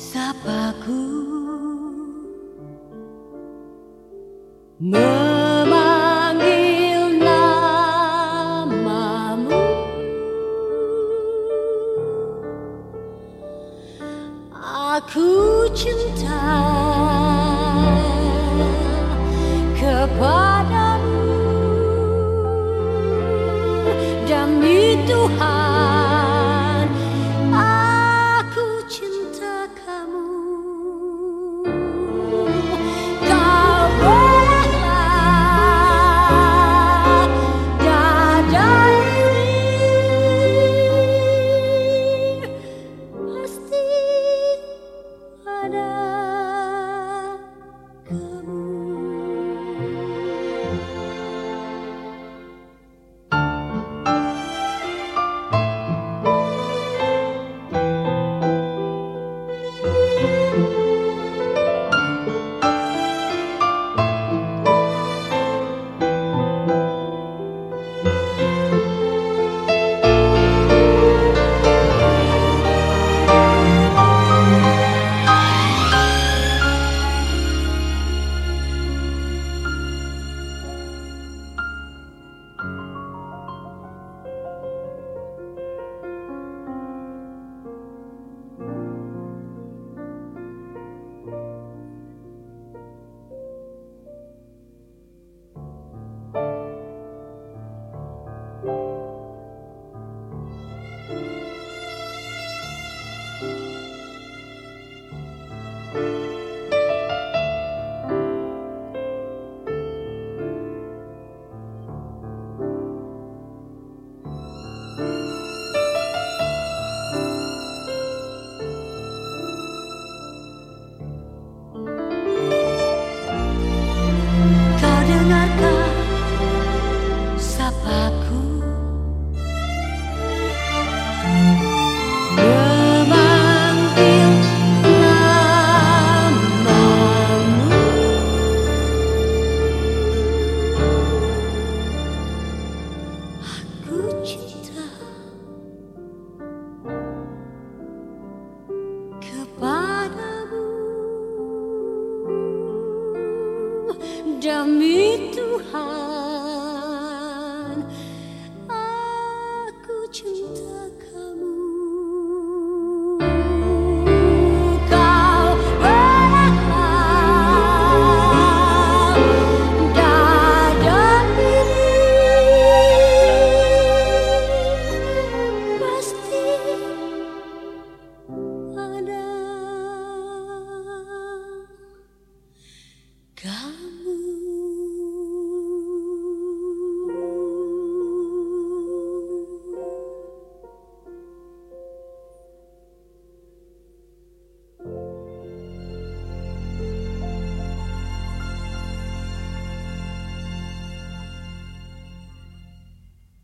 Sapaku memanggil namamu. Aku cinta kepadamu. Demi Tuhan. demi Tuhan.